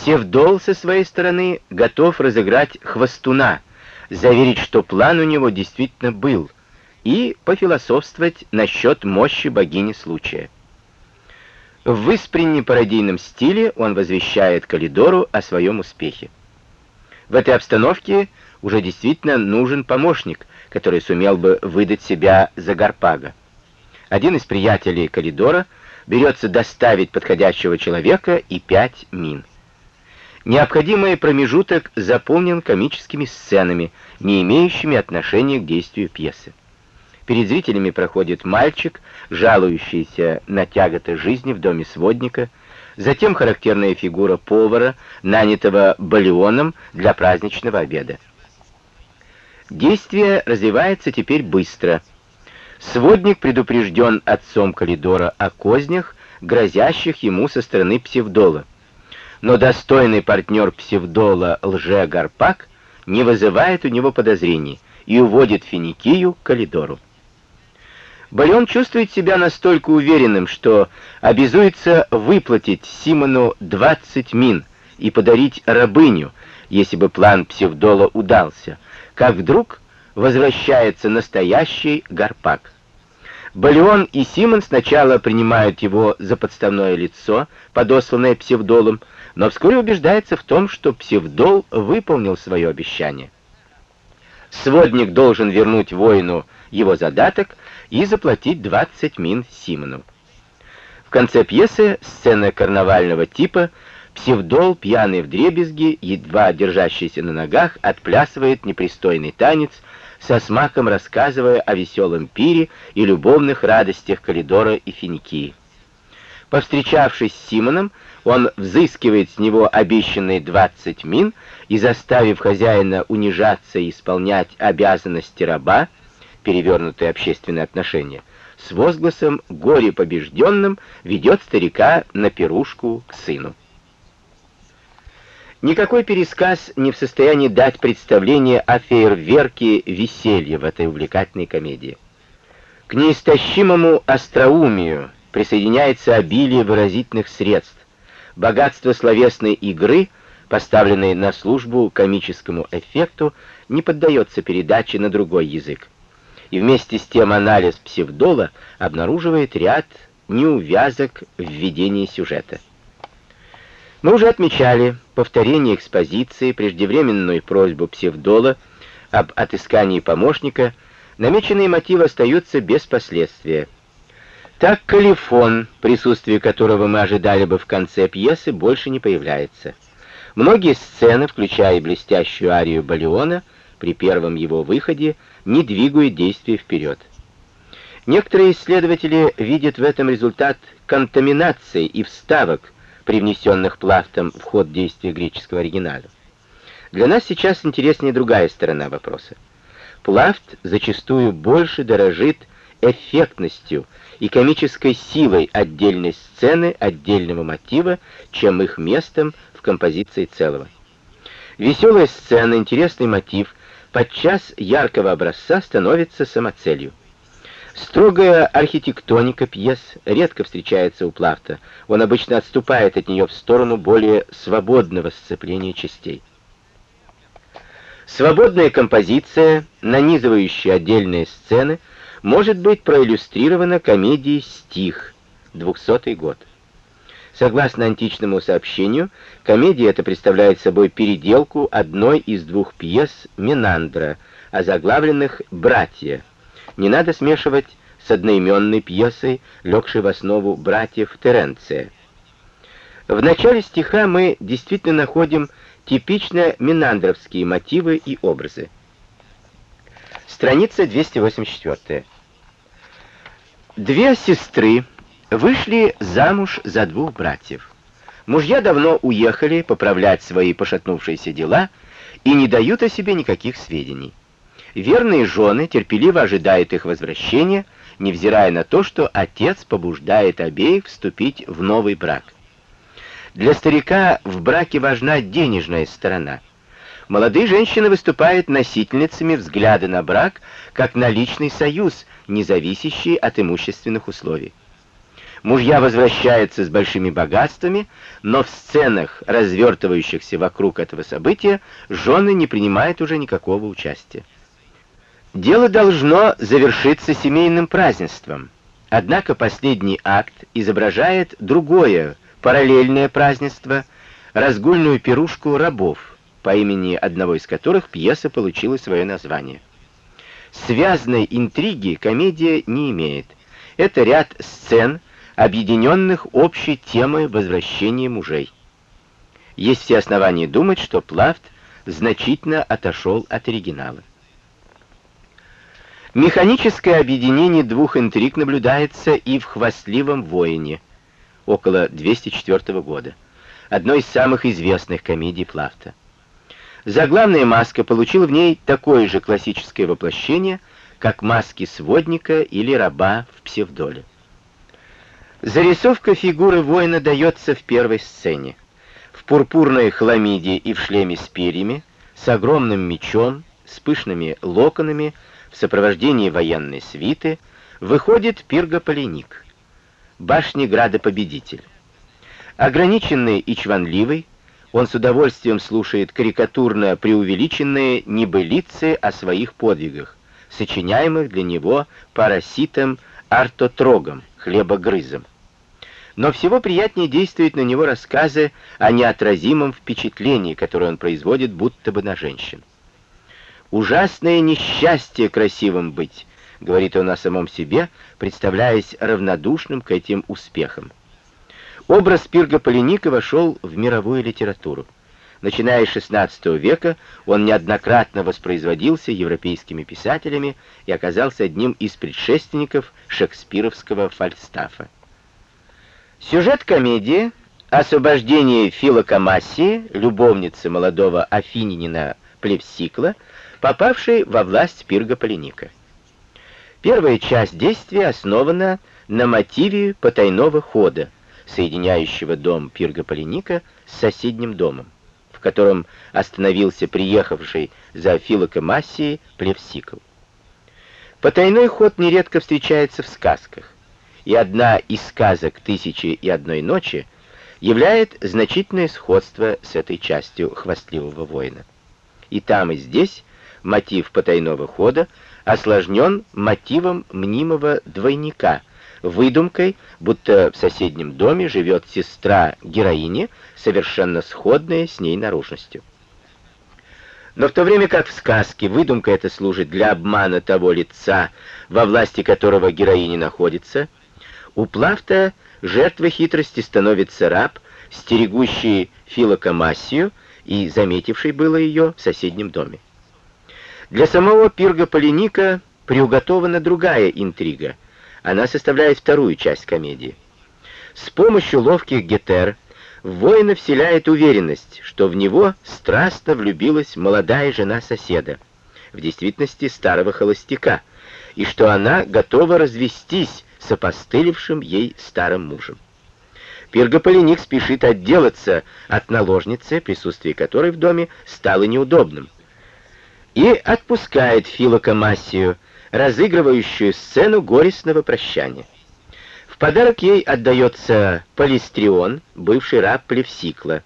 Псевдол со своей стороны готов разыграть хвостуна, заверить, что план у него действительно был, и пофилософствовать насчет мощи богини случая. В выспренне пародийном стиле он возвещает Калидору о своем успехе. В этой обстановке уже действительно нужен помощник, который сумел бы выдать себя за Гарпага. Один из приятелей Калидора берется доставить подходящего человека и пять мин. Необходимый промежуток заполнен комическими сценами, не имеющими отношения к действию пьесы. Перед зрителями проходит мальчик, жалующийся на тяготы жизни в доме сводника, затем характерная фигура повара, нанятого Балионом для праздничного обеда. Действие развивается теперь быстро. Сводник предупрежден отцом Калидора о кознях, грозящих ему со стороны Псевдола. Но достойный партнер Псевдола Лже-Гарпак не вызывает у него подозрений и уводит Финикию к Калидору. Балион чувствует себя настолько уверенным, что обязуется выплатить Симону 20 мин и подарить рабыню, если бы план Псевдола удался, как вдруг возвращается настоящий Гарпак. Балион и Симон сначала принимают его за подставное лицо, подосланное Псевдолом, но вскоре убеждается в том, что Псевдол выполнил свое обещание. Сводник должен вернуть воину его задаток и заплатить 20 мин Симону. В конце пьесы сцена карнавального типа Псевдол, пьяный в дребезги, едва держащийся на ногах, отплясывает непристойный танец, со смаком рассказывая о веселом пире и любовных радостях Калидора и Финикии. Повстречавшись с Симоном, он взыскивает с него обещанные 20 мин и, заставив хозяина унижаться и исполнять обязанности раба, перевернутые общественные отношения, с возгласом «горе побежденным» ведет старика на пирушку к сыну. Никакой пересказ не в состоянии дать представление о фейерверке веселья в этой увлекательной комедии. К неистощимому остроумию присоединяется обилие выразительных средств, богатство словесной игры, поставленной на службу комическому эффекту, не поддается передаче на другой язык и вместе с тем анализ псевдола обнаруживает ряд неувязок в введении сюжета. Мы уже отмечали повторение экспозиции, преждевременную просьбу псевдола об отыскании помощника, намеченные мотивы остаются без последствия. Так Калифон, присутствие которого мы ожидали бы в конце пьесы, больше не появляется. Многие сцены, включая блестящую арию Балиона, при первом его выходе, не двигают действие вперед. Некоторые исследователи видят в этом результат контаминации и вставок, привнесенных Плафтом в ход действия греческого оригинала. Для нас сейчас интереснее другая сторона вопроса. Плафт зачастую больше дорожит эффектностью и комической силой отдельной сцены, отдельного мотива, чем их местом в композиции целого. Веселая сцена, интересный мотив подчас яркого образца становится самоцелью. Строгая архитектоника пьес редко встречается у Плафта. Он обычно отступает от нее в сторону более свободного сцепления частей. Свободная композиция, нанизывающая отдельные сцены, может быть проиллюстрирована комедией «Стих», 200 год. Согласно античному сообщению, комедия эта представляет собой переделку одной из двух пьес Менандра, озаглавленных «Братья». Не надо смешивать с одноименной пьесой, легшей в основу «Братьев Теренция». В начале стиха мы действительно находим типично менандровские мотивы и образы. Страница 284. Две сестры вышли замуж за двух братьев. Мужья давно уехали поправлять свои пошатнувшиеся дела и не дают о себе никаких сведений. Верные жены терпеливо ожидают их возвращения, невзирая на то, что отец побуждает обеих вступить в новый брак. Для старика в браке важна денежная сторона. Молодые женщины выступают носительницами взгляда на брак как на личный союз, не зависящий от имущественных условий. Мужья возвращаются с большими богатствами, но в сценах, развертывающихся вокруг этого события, жены не принимают уже никакого участия. Дело должно завершиться семейным празднеством, однако последний акт изображает другое, параллельное празднество, разгульную пирушку рабов, по имени одного из которых пьеса получила свое название. Связной интриги комедия не имеет. Это ряд сцен, объединенных общей темой возвращения мужей. Есть все основания думать, что Плафт значительно отошел от оригинала. Механическое объединение двух интриг наблюдается и в «Хвастливом воине» около 204 года, одной из самых известных комедий Плафта. Заглавная маска получила в ней такое же классическое воплощение, как маски сводника или раба в псевдоле. Зарисовка фигуры воина дается в первой сцене. В пурпурной хламиде и в шлеме с перьями, с огромным мечом, с пышными локонами, в сопровождении военной свиты, выходит пиргополеник, башни града-победитель. Ограниченный и чванливый, он с удовольствием слушает карикатурно преувеличенные небылицы о своих подвигах, сочиняемых для него параситом Артотрогом, хлебогрызом. Но всего приятнее действуют на него рассказы о неотразимом впечатлении, которое он производит будто бы на женщин. «Ужасное несчастье красивым быть», — говорит он о самом себе, представляясь равнодушным к этим успехам. Образ Пирга Полиника вошел в мировую литературу. Начиная с XVI века он неоднократно воспроизводился европейскими писателями и оказался одним из предшественников шекспировского Фальстафа. Сюжет комедии «Освобождение Филокомассии», любовницы молодого афининина Плевсикла, попавшей во власть Пирга Полиника. Первая часть действия основана на мотиве потайного хода, соединяющего дом Пирга Полиника с соседним домом в котором остановился приехавший за Филокомассией Плевсикл. Потайной ход нередко встречается в сказках, и одна из сказок «Тысячи и одной ночи» являет значительное сходство с этой частью «Хвастливого воина». И там, и здесь мотив потайного хода осложнен мотивом мнимого двойника, выдумкой, будто в соседнем доме живет сестра героини, совершенно сходная с ней наружностью. Но в то время как в сказке выдумка эта служит для обмана того лица, во власти которого героиня находится, у Плафта жертвой хитрости становится раб, стерегущий Филокомассию и заметивший было ее в соседнем доме. Для самого Пирга Полиника приуготована другая интрига — она составляет вторую часть комедии. С помощью ловких гетер воина вселяет уверенность, что в него страстно влюбилась молодая жена соседа, в действительности старого холостяка, и что она готова развестись с опостылевшим ей старым мужем. Пиргополиник спешит отделаться от наложницы, присутствие которой в доме стало неудобным, и отпускает Филокомассию, разыгрывающую сцену горестного прощания. В подарок ей отдается Полистрион, бывший раб Плевсикла.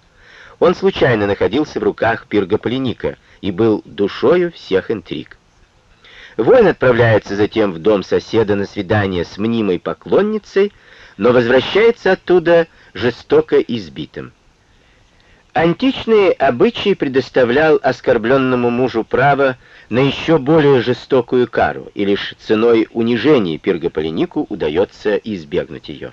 Он случайно находился в руках Пиргополиника и был душою всех интриг. Воин отправляется затем в дом соседа на свидание с мнимой поклонницей, но возвращается оттуда жестоко избитым. Античные обычаи предоставлял оскорбленному мужу право на еще более жестокую кару, и лишь ценой унижения Пиргополинику удается избегнуть ее.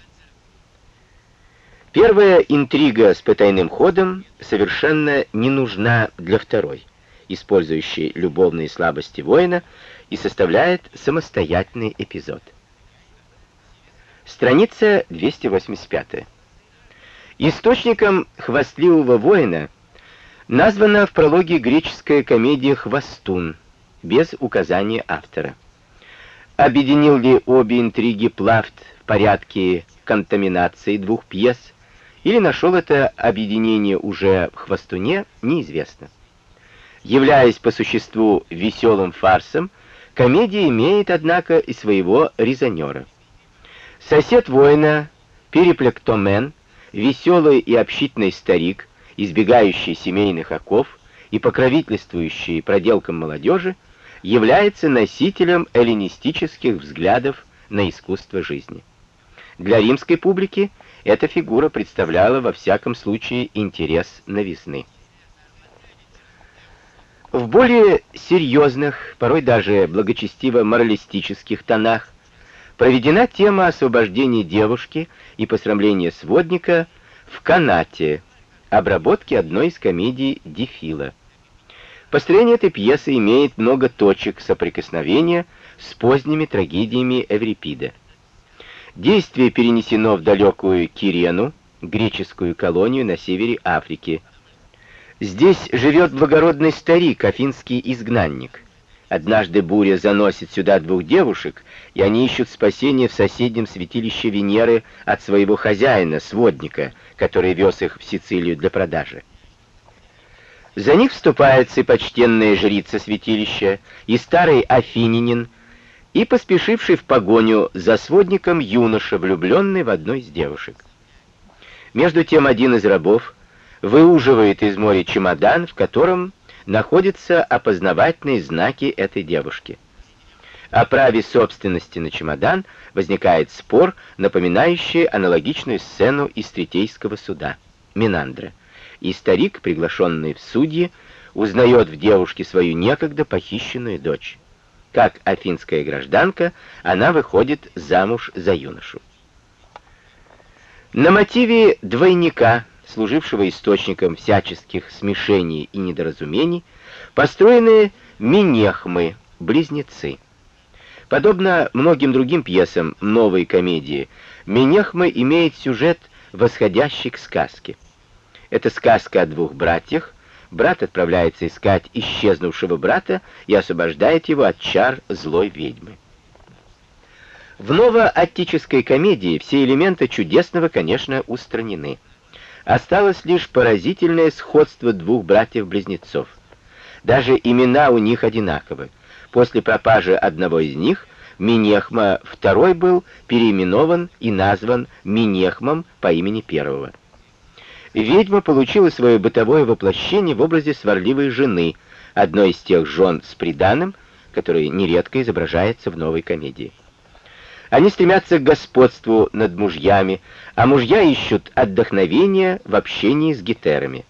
Первая интрига с потайным ходом совершенно не нужна для второй, использующей любовные слабости воина, и составляет самостоятельный эпизод. Страница 285. Источником хвастливого воина названа в прологе греческая комедия «Хвостун», без указания автора. Объединил ли обе интриги Плафт в порядке контаминации двух пьес, или нашел это объединение уже в «Хвостуне», неизвестно. Являясь по существу веселым фарсом, комедия имеет, однако, и своего резонера. Сосед воина Переплектомен, веселый и общительный старик, избегающий семейных оков и покровительствующий проделкам молодежи, является носителем эллинистических взглядов на искусство жизни. Для римской публики эта фигура представляла во всяком случае интерес новизны. В более серьезных, порой даже благочестиво-моралистических тонах проведена тема освобождения девушки и посрамления сводника в канате, обработки одной из комедий Дефила. Построение этой пьесы имеет много точек соприкосновения с поздними трагедиями Эврипида. Действие перенесено в далекую Кирену, греческую колонию на севере Африки. Здесь живет благородный старик, афинский изгнанник. Однажды буря заносит сюда двух девушек, и они ищут спасения в соседнем святилище Венеры от своего хозяина, сводника, который вез их в Сицилию для продажи. За них вступается и почтенная жрица святилища, и старый афининин, и поспешивший в погоню за сводником юноша, влюбленный в одну из девушек. Между тем один из рабов выуживает из моря чемодан, в котором находятся опознавательные знаки этой девушки. О праве собственности на чемодан возникает спор, напоминающий аналогичную сцену из Третейского суда, Минандра, и старик, приглашенный в судьи, узнает в девушке свою некогда похищенную дочь. Как афинская гражданка, она выходит замуж за юношу. На мотиве двойника, служившего источником всяческих смешений и недоразумений, построены минехмы, близнецы. Подобно многим другим пьесам новой комедии, Минехмы имеет сюжет, восходящий к сказке. Это сказка о двух братьях, брат отправляется искать исчезнувшего брата и освобождает его от чар злой ведьмы. В новоаттической комедии все элементы чудесного, конечно, устранены. Осталось лишь поразительное сходство двух братьев-близнецов. Даже имена у них одинаковы. После пропажи одного из них, Минехма II был переименован и назван Минехмом по имени первого ведьма получила свое бытовое воплощение в образе сварливой жены, одной из тех жен с приданым, который нередко изображается в новой комедии. Они стремятся к господству над мужьями, а мужья ищут отдохновения в общении с гетерами.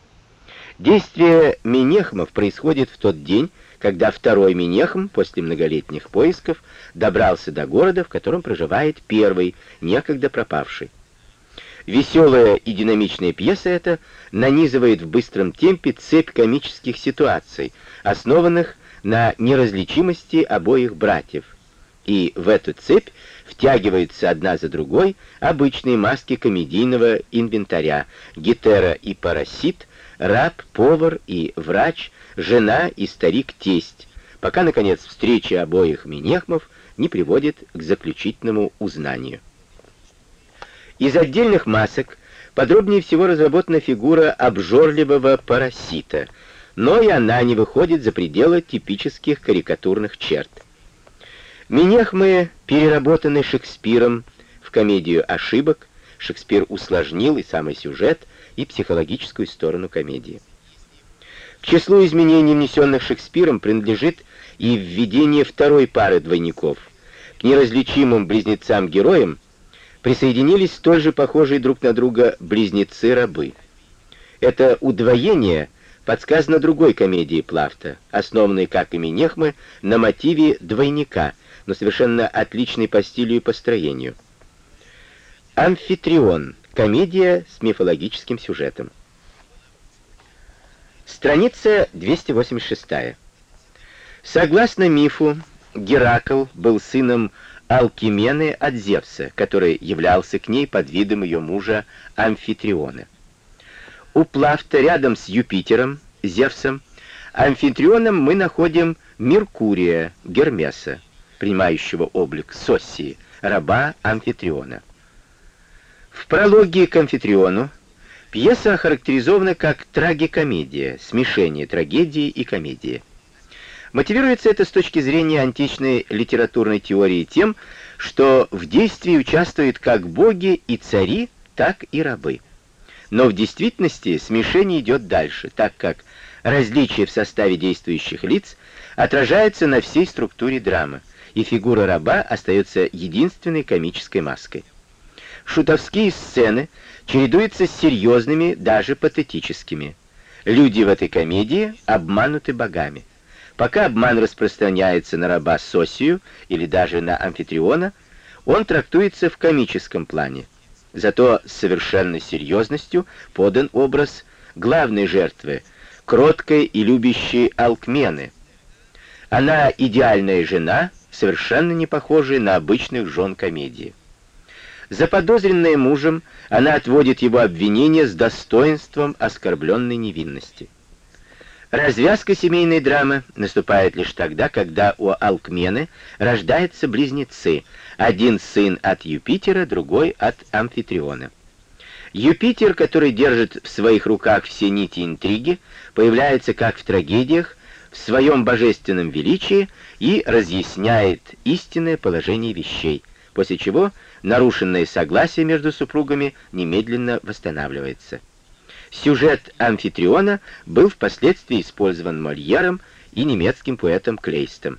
Действие Минехмов происходит в тот день, когда второй Минехм после многолетних поисков добрался до города, в котором проживает первый, некогда пропавший. Веселая и динамичная пьеса эта нанизывает в быстром темпе цепь комических ситуаций, основанных на неразличимости обоих братьев. И в эту цепь втягиваются одна за другой обычные маски комедийного инвентаря, гетера и парасит, раб, повар и врач, жена и старик-тесть, пока, наконец, встреча обоих Минехмов не приводит к заключительному узнанию. Из отдельных масок подробнее всего разработана фигура обжорливого парасита, но и она не выходит за пределы типических карикатурных черт. Минехмы переработаны Шекспиром в комедию ошибок, Шекспир усложнил и самый сюжет, и психологическую сторону комедии. К числу изменений, внесенных Шекспиром, принадлежит и введение второй пары двойников. К неразличимым близнецам-героям присоединились столь же похожие друг на друга близнецы-рабы. Это удвоение подсказано другой комедией Плафта, основанной, как и Минехмы, на мотиве двойника, но совершенно отличной по стилю и построению. Амфитрион. Комедия с мифологическим сюжетом. Страница 286. Согласно мифу, Геракл был сыном Алкимены от Зевса, который являлся к ней под видом ее мужа Амфитриона. У Плафта рядом с Юпитером, Зевсом, Амфитрионом мы находим Меркурия, Гермеса, принимающего облик Соссии, раба Амфитриона. В прологе к Амфитриону пьеса охарактеризована как трагикомедия, смешение трагедии и комедии. Мотивируется это с точки зрения античной литературной теории тем, что в действии участвуют как боги и цари, так и рабы. Но в действительности смешение идет дальше, так как различие в составе действующих лиц отражается на всей структуре драмы, и фигура раба остается единственной комической маской. Шутовские сцены чередуются с серьезными, даже патетическими. Люди в этой комедии обмануты богами. Пока обман распространяется на раба Сосию или даже на амфитриона, он трактуется в комическом плане. Зато с совершенной серьезностью подан образ главной жертвы, кроткой и любящей Алкмены. Она идеальная жена, совершенно не похожая на обычных жен комедии. Заподозренная мужем, она отводит его обвинение с достоинством оскорбленной невинности. Развязка семейной драмы наступает лишь тогда, когда у Алкмены рождаются близнецы, один сын от Юпитера, другой от Амфитриона. Юпитер, который держит в своих руках все нити интриги, появляется как в трагедиях, в своем божественном величии и разъясняет истинное положение вещей, после чего нарушенное согласие между супругами немедленно восстанавливается. Сюжет амфитриона был впоследствии использован Мольером и немецким поэтом Клейстом.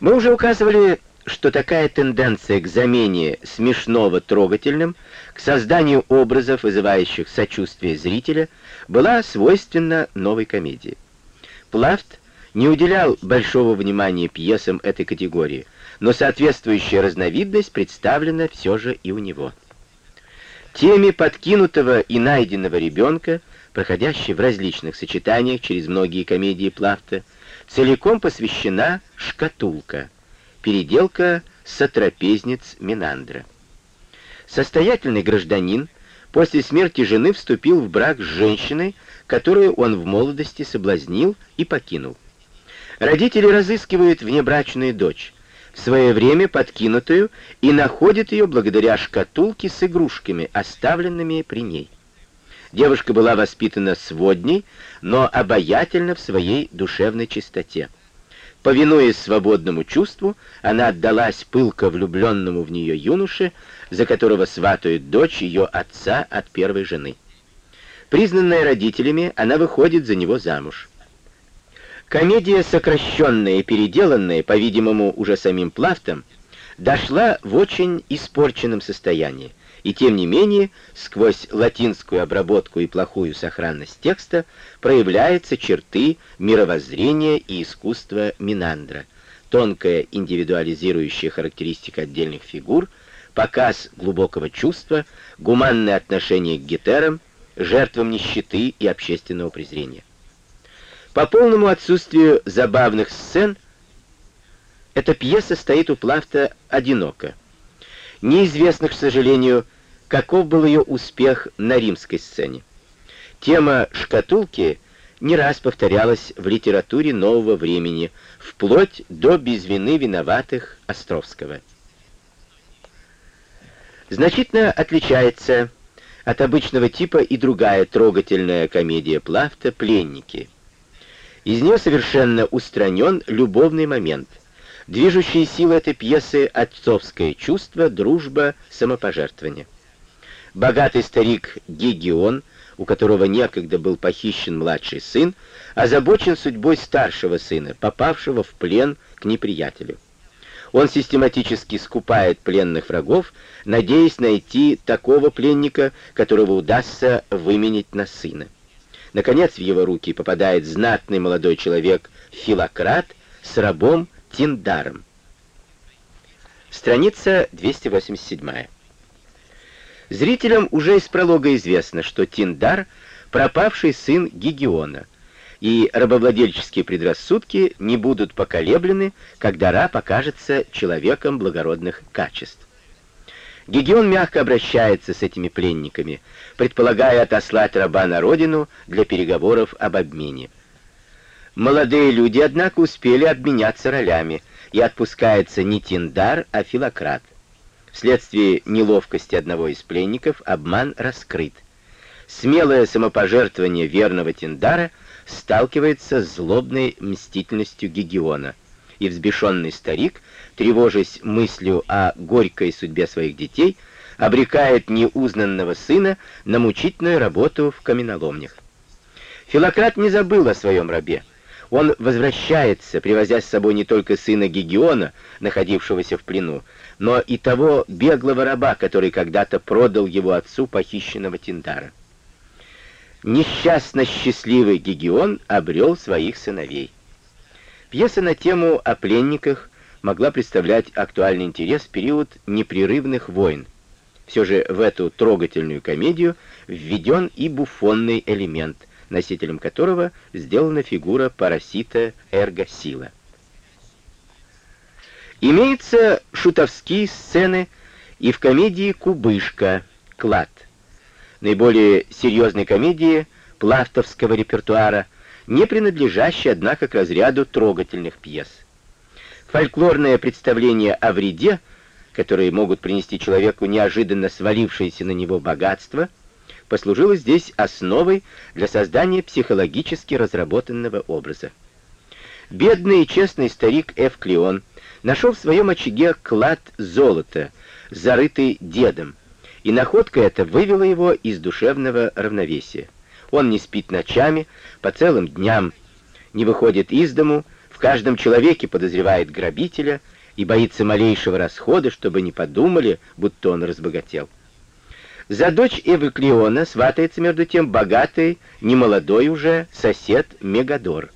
Мы уже указывали, что такая тенденция к замене смешного трогательным, к созданию образов, вызывающих сочувствие зрителя, была свойственна новой комедии. Плафт не уделял большого внимания пьесам этой категории, но соответствующая разновидность представлена все же и у него. Теме подкинутого и найденного ребенка, проходящей в различных сочетаниях через многие комедии Плафта, целиком посвящена «Шкатулка», переделка сотрапезниц Минандра. Состоятельный гражданин после смерти жены вступил в брак с женщиной, которую он в молодости соблазнил и покинул. Родители разыскивают внебрачную дочь, в свое время подкинутую, и находят ее благодаря шкатулке с игрушками, оставленными при ней. Девушка была воспитана сводней, но обаятельна в своей душевной чистоте. Повинуясь свободному чувству, она отдалась пылко влюбленному в нее юноше, за которого сватают дочь ее отца от первой жены. Признанная родителями, она выходит за него замуж. Комедия, сокращенная и переделанная, по-видимому, уже самим Плафтом, дошла в очень испорченном состоянии, и тем не менее, сквозь латинскую обработку и плохую сохранность текста проявляются черты мировоззрения и искусства Минандра, тонкая индивидуализирующая характеристика отдельных фигур, показ глубокого чувства, гуманное отношение к гетерам, жертвам нищеты и общественного презрения. По полному отсутствию забавных сцен эта пьеса стоит у Плафта одиноко. Неизвестно, к сожалению, каков был ее успех на римской сцене. Тема шкатулки не раз повторялась в литературе нового времени, вплоть до «Без вины виноватых» Островского. Значительно отличается от обычного типа и другая трогательная комедия Плафта «Пленники». Из нее совершенно устранен любовный момент. Движущие силы этой пьесы — отцовское чувство, дружба, самопожертвование. Богатый старик Гигион, у которого некогда был похищен младший сын, озабочен судьбой старшего сына, попавшего в плен к неприятелю. Он систематически скупает пленных врагов, надеясь найти такого пленника, которого удастся выменить на сына. Наконец в его руки попадает знатный молодой человек Филократ с рабом Тиндаром. Страница 287. Зрителям уже из пролога известно, что Тиндар — пропавший сын Гигиона, и рабовладельческие предрассудки не будут поколеблены, когда раб окажется человеком благородных качеств. Гегион мягко обращается с этими пленниками, предполагая отослать раба на родину для переговоров об обмене. Молодые люди, однако, успели обменяться ролями, и отпускается не Тиндар, а Филократ. Вследствие неловкости одного из пленников обман раскрыт. Смелое самопожертвование верного Тиндара сталкивается с злобной мстительностью Гегиона, и взбешенный старик, тревожась мыслью о горькой судьбе своих детей, обрекает неузнанного сына на мучительную работу в каменоломнях. Филократ не забыл о своем рабе. Он возвращается, привозя с собой не только сына Гигиона, находившегося в плену, но и того беглого раба, который когда-то продал его отцу похищенного Тиндара. Несчастно счастливый Гигион обрел своих сыновей. Пьеса на тему о пленниках могла представлять актуальный интерес в период непрерывных войн. Все же в эту трогательную комедию введен и буфонный элемент – носителем которого сделана фигура парасита Эргосила. Имеются шутовские сцены и в комедии «Кубышка» «Клад», наиболее серьезной комедии пластовского репертуара, не принадлежащей, однако, к разряду трогательных пьес. Фольклорное представление о вреде, которые могут принести человеку неожиданно свалившееся на него богатство – послужило здесь основой для создания психологически разработанного образа. Бедный и честный старик Эв Клеон нашел в своем очаге клад золота, зарытый дедом, и находка эта вывела его из душевного равновесия. Он не спит ночами, по целым дням не выходит из дому, в каждом человеке подозревает грабителя и боится малейшего расхода, чтобы не подумали, будто он разбогател. За дочь Эвоклеона сватается между тем богатый, немолодой уже сосед Мегадор.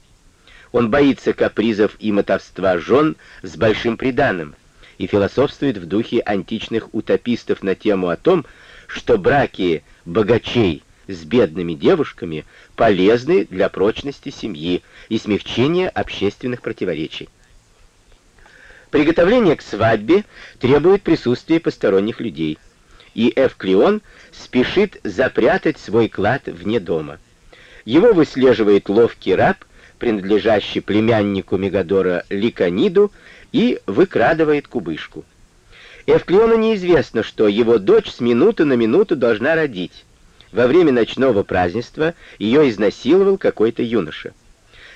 Он боится капризов и мотовства жен с большим приданым и философствует в духе античных утопистов на тему о том, что браки богачей с бедными девушками полезны для прочности семьи и смягчения общественных противоречий. Приготовление к свадьбе требует присутствия посторонних людей – и Эвклеон спешит запрятать свой клад вне дома. Его выслеживает ловкий раб, принадлежащий племяннику Мегадора Ликониду, и выкрадывает кубышку. Эвклеону неизвестно, что его дочь с минуты на минуту должна родить. Во время ночного празднества ее изнасиловал какой-то юноша.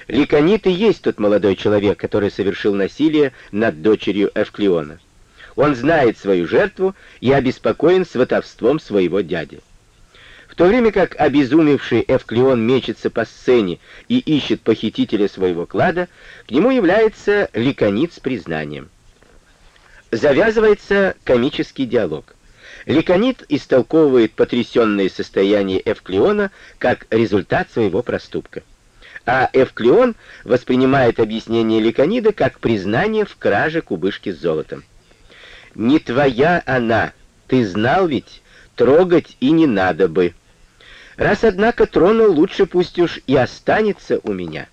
Ликонид и есть тот молодой человек, который совершил насилие над дочерью Эвклеона. Он знает свою жертву и обеспокоен сватовством своего дяди. То время как обезумевший Эвклеон мечется по сцене и ищет похитителя своего клада, к нему является Ликонит с признанием. Завязывается комический диалог. Ликонит истолковывает потрясенное состояние Эвклеона как результат своего проступка. А Эвклеон воспринимает объяснение Ликонида как признание в краже кубышки с золотом. Не твоя она, ты знал ведь, трогать и не надо бы. Раз, однако, тронул, лучше пусть уж и останется у меня.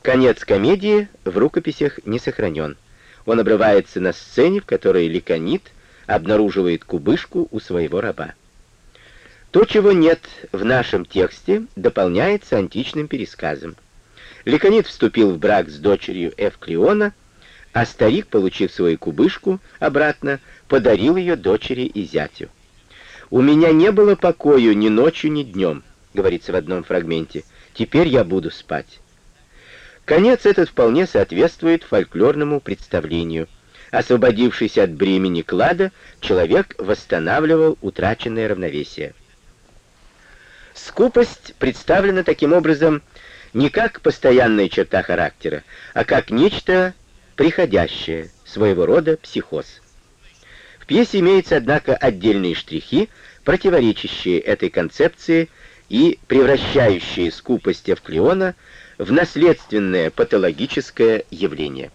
Конец комедии в рукописях не сохранен. Он обрывается на сцене, в которой Ликонит обнаруживает кубышку у своего раба. То, чего нет в нашем тексте, дополняется античным пересказом. Ликонит вступил в брак с дочерью Эвклеона, а старик, получив свою кубышку обратно, подарил ее дочери и зятю. «У меня не было покою ни ночью, ни днем», — говорится в одном фрагменте. «Теперь я буду спать». Конец этот вполне соответствует фольклорному представлению. Освободившись от бремени клада, человек восстанавливал утраченное равновесие. Скупость представлена таким образом не как постоянная черта характера, а как нечто приходящее, своего рода психоз. Пьесе имеются, однако, отдельные штрихи, противоречащие этой концепции и превращающие скупость Эвклеона в наследственное патологическое явление.